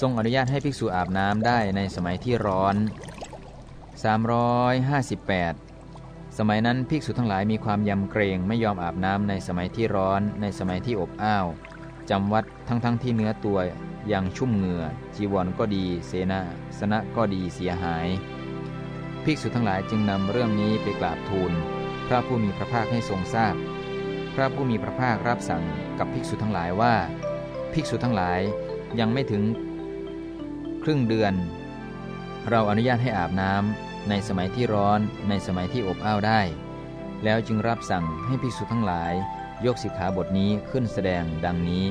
ทรงอนุญาตให้ภิกษุอาบน้ำได้ในสมัยที่ร้อน 358 สมัยนั้นภิกษุทั้งหลายมีความยำเกรงไม่ยอมอาบน้ำในสมัยที่ร้อน ในสมัยที่อบอ้าวจำวัดทั้งๆทที่เนื้อตัวยังชุ่มเหงื่อ จีวรก็ดี เสนาสนะก็ดีเสียหาย ภิกษุทั้งหลายจึงนำเรื่องนี้ไปกราบทูล พระผู้มีพระภาคให้ทรงทราบพพระผู้มีพระภาครับสั่งกับภิกษุทั้งหลายว่า ภิกษุทั้งหลายยังไม่ถึง ครึ่งเดือน เราอนุญาตให้อาบน้ำในสมัยที่ร้อนในสมัยที่อบอ้าวได้ แล้วจึงรับสั่งให้ภิกษุทั้งหลาย ยกสิกขาบทนี้ขึ้นแสดงดังนี้